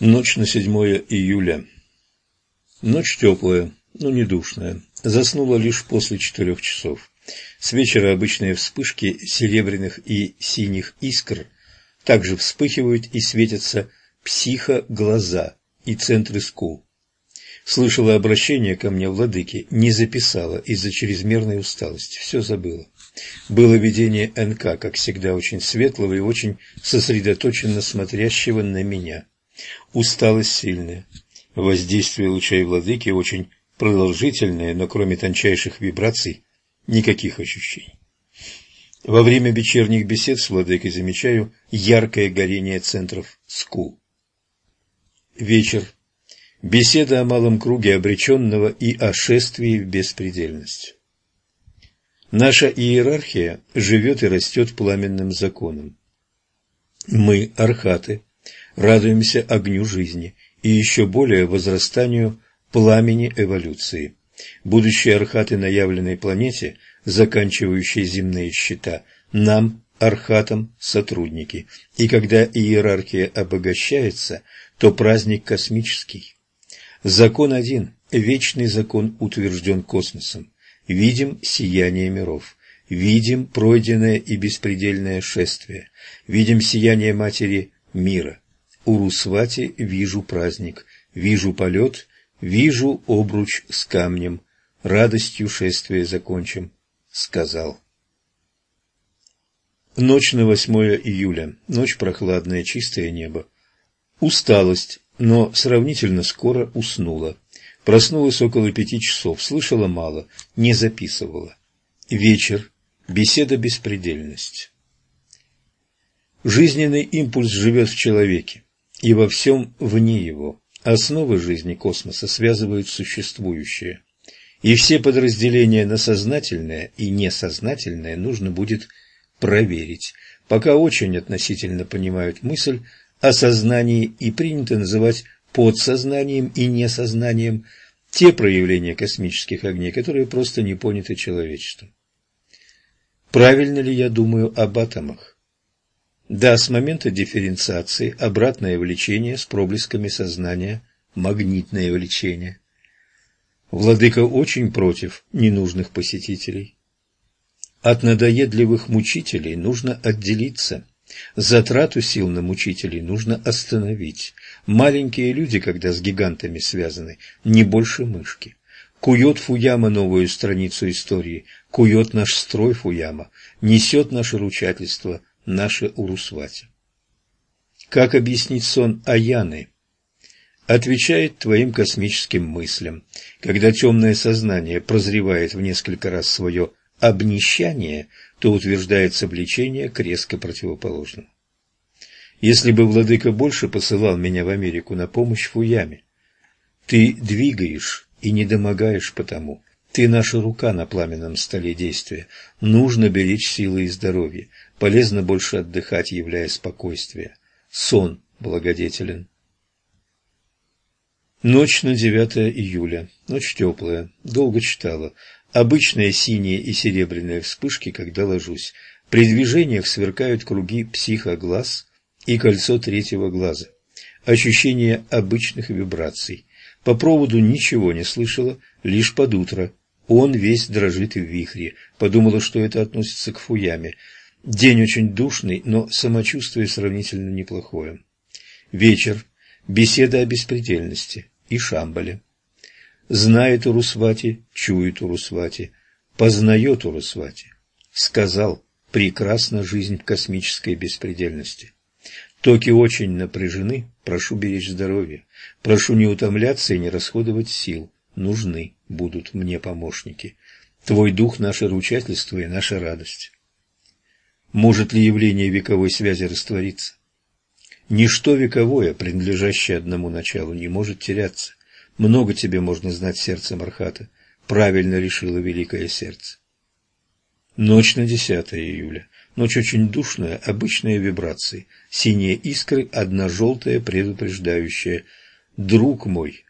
Ночь на 7 июля. Ночь теплая, но не душная. Заснула лишь после четырех часов. С вечера обычные вспышки серебряных и синих искр также вспыхивают и светятся психо-глаза и центры скул. Слышала обращение ко мне владыки, не записала из-за чрезмерной усталости, все забыла. Было видение НК, как всегда, очень светлого и очень сосредоточенно смотрящего на меня. Усталость сильная. Воздействие лучей владыки очень продолжительное, но кроме тончайших вибраций никаких ощущений. Во время вечерних бесед с владыкой замечаю яркое горение центров скул. Вечер. Беседа о малом круге обреченного и о шествии в беспредельность. Наша иерархия живет и растет пламенным законом. Мы, архаты, радуемся огню жизни и еще более возрастанию пламени эволюции. Будущие архаты на явленной планете, заканчивающие земные счета, нам, архатам, сотрудники. И когда иерархия обогащается, то праздник космический. Закон один, вечный закон утвержден космосом. Видим сияние миров, видим пройденное и беспредельное шествие, видим сияние Матери мира. У Русвати вижу праздник, вижу полет, вижу обруч с камнем, радостью шествия закончим, сказал. Ночь на 8 июля, ночь прохладная, чистое небо. Усталость, но сравнительно скоро уснула. Проснулась около пяти часов, слышала мало, не записывала. Вечер, беседа беспредельность. Жизненный импульс живет в человеке и во всем вне его. Основы жизни космоса связывают существующее. И все подразделения на сознательное и несознательное нужно будет проверить, пока очень относительно понимают мысль о сознании и принято называть подсознанием и несознанием те проявления космических огней, которые просто не поняты человечеством. Правильно ли я думаю об атомах? Да, с момента дифференциации обратное влечение с проблесками сознания – магнитное влечение. Владыка очень против ненужных посетителей. От надоедливых мучителей нужно отделиться – Затрату сил на мучителей нужно остановить. Маленькие люди, когда с гигантами связаны, не больше мышки. Кует Фуяма новую страницу истории, кует наш строй Фуяма, несет наше ручательство, наше Урусвати. Как объяснить сон Аяны? Отвечает твоим космическим мыслям. Когда темное сознание прозревает в несколько раз свое обнищание, то утверждается влечение к резко противоположному. Если бы владыка больше посылал меня в Америку на помощь Фуяме, ты двигаешь и не домогаешь потому. Ты наша рука на пламенном столе действия. Нужно беречь силы и здоровье. Полезно больше отдыхать, являя спокойствие. Сон благодетелен. Ночь на 9 июля. Ночь теплая. Долго читала. Обычные синие и серебряные вспышки, когда ложусь. При движениях сверкают круги психоглаз и кольцо третьего глаза. Ощущение обычных вибраций. По проводу ничего не слышала, лишь под утро. Он весь дрожит в вихре. Подумала, что это относится к фуяме. День очень душный, но самочувствие сравнительно неплохое. Вечер. Беседа о беспредельности и Шамбале. Знает Урусвати, чует Урусвати, познает Урусвати. Сказал, прекрасна жизнь в космической беспредельности. Токи очень напряжены, прошу беречь здоровье. Прошу не утомляться и не расходовать сил. Нужны будут мне помощники. Твой дух – наше ручательство и наша радость. Может ли явление вековой связи раствориться? Ничто вековое, принадлежащее одному началу, не может теряться. Много тебе можно знать сердцем Архата. Правильно решило великое сердце. Ночь на 10 июля. Ночь очень душная, обычные вибрации. Синие искры, одна желтая, предупреждающая. Друг мой.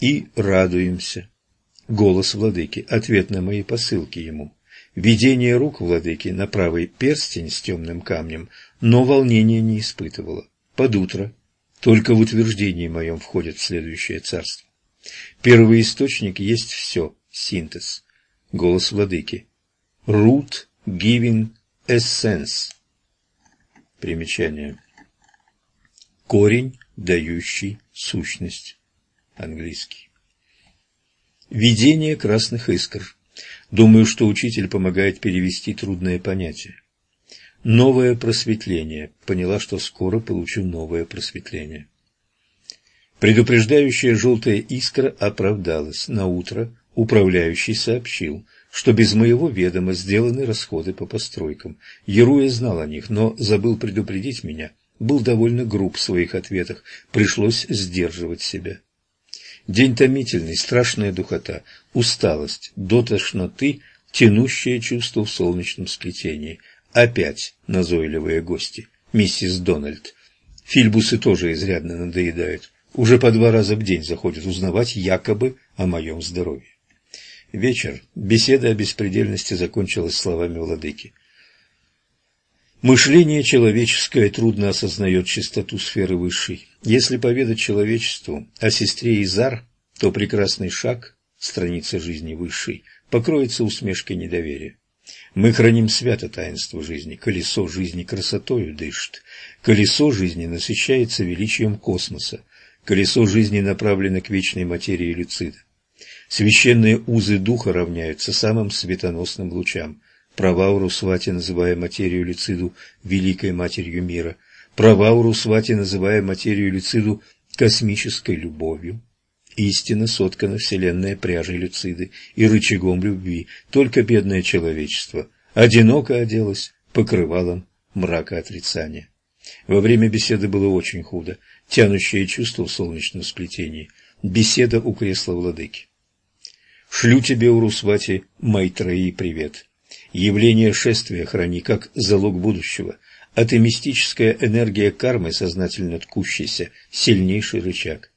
И радуемся. Голос владыки, ответ на мои посылки ему. Видение рук владыки на правый перстень с темным камнем, но волнения не испытывала. Под утро Только в утверждении моем входит в следующее царство. Первый источник есть все, синтез. Голос владыки. Root giving essence. Примечание. Корень, дающий сущность. Английский. Видение красных искр. Думаю, что учитель помогает перевести трудное понятие. Новое просветление. Поняла, что скоро получу новое просветление. Предупреждающая желтая искра оправдалась. На утро управляющий сообщил, что без моего ведома сделаны расходы по постройкам. Еруя знал о них, но забыл предупредить меня. Был довольно груб в своих ответах, пришлось сдерживать себя. День томительный, страшная духота, усталость, до тошноты, тянущее чувство в солнечном сплетении. Опять назойливые гости. Миссис Дональд. Фильбусы тоже изрядно надоедают уже по два раза в день заходит узнавать якобы о моем здоровье. Вечер. Беседа о беспредельности закончилась словами владыки. Мышление человеческое трудно осознает чистоту сферы высшей. Если поведать человечеству о сестре Изар, то прекрасный шаг, страница жизни высшей, покроется усмешкой недоверия. Мы храним свято таинство жизни, колесо жизни красотою дышит, колесо жизни насыщается величием космоса, Колесо жизни направлено к вечной материи Люцида. Священные узы духа равняются самым светоносным лучам. Правауру Свати, называя материю Люциду великой матерью мира, Правауру Свати, называя материю Люциду космической любовью. Истинно соткана вселенная пряжей Люциды и рычагом любви, только бедное человечество одиноко оделось покрывалом мрака отрицания. Во время беседы было очень худо тянущее чувство в солнечном сплетении. Беседа у кресла владыки. Шлю тебе, Урусвати, Майтраи, привет. Явление шествия храни как залог будущего, а ты мистическая энергия кармы, сознательно ткущаяся, сильнейший рычаг.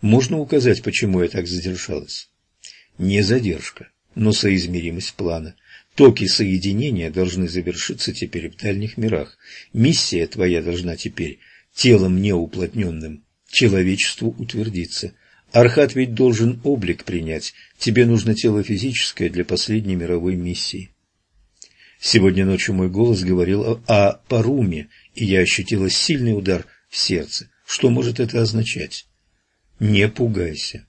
Можно указать, почему я так задержалась? Не задержка, но соизмеримость плана. Токи соединения должны завершиться теперь в дальних мирах. Миссия твоя должна теперь телом неуплотненным, человечеству утвердиться. Архат ведь должен облик принять, тебе нужно тело физическое для последней мировой миссии. Сегодня ночью мой голос говорил о, Паруме, и я ощутила сильный удар в сердце. Что может это означать? Не пугайся.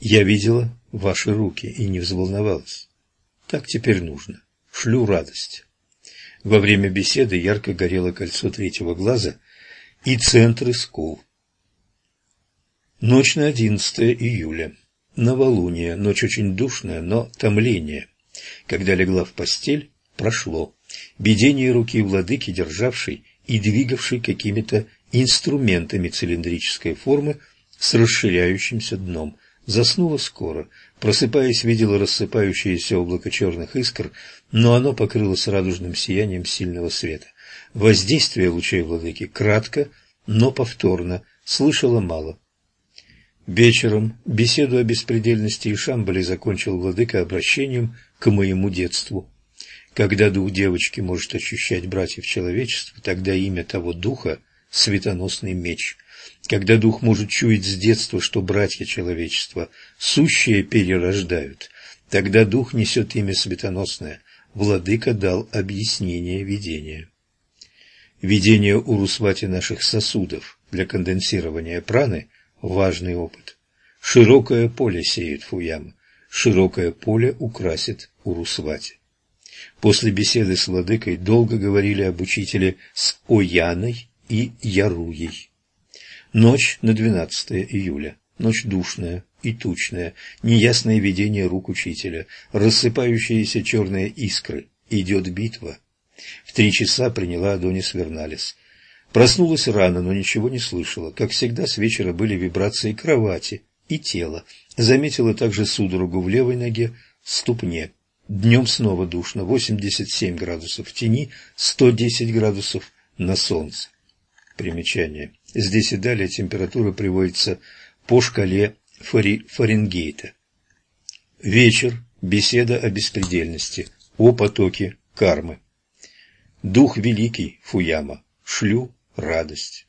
Я видела ваши руки и не взволновалась. Так теперь нужно. Шлю радость. Во время беседы ярко горело кольцо третьего глаза, и центры скул. Ночь на 11 июля. Новолуние, ночь очень душная, но томление. Когда легла в постель, прошло. Бедение руки владыки, державшей и двигавшей какими-то инструментами цилиндрической формы с расширяющимся дном. Заснула скоро. Просыпаясь, видела рассыпающееся облако черных искр, но оно покрылось радужным сиянием сильного света. Воздействие лучей владыки кратко, но повторно, слышала мало. Вечером беседу о беспредельности и Шамбале закончил владыка обращением к моему детству. Когда дух девочки может ощущать братьев человечества, тогда имя того духа – светоносный меч. Когда дух может чуять с детства, что братья человечества сущие перерождают, тогда дух несет имя светоносное. Владыка дал объяснение видения. Ведение Урусвати наших сосудов для конденсирования праны – важный опыт. Широкое поле сеет Фуяма, широкое поле украсит Урусвати. После беседы с владыкой долго говорили об учителе с Ояной и Яруей. Ночь на 12 июля. Ночь душная и тучная, неясное видение рук учителя, рассыпающиеся черные искры. Идет битва. В три часа приняла Адонис Верналис. Проснулась рано, но ничего не слышала. Как всегда, с вечера были вибрации кровати и тела. Заметила также судорогу в левой ноге, ступне. Днем снова душно, 87 градусов в тени, 110 градусов на солнце. Примечание. Здесь и далее температура приводится по шкале Фари... Фаренгейта. Вечер. Беседа о беспредельности, о потоке кармы. Дух великий, Фуяма, шлю радость.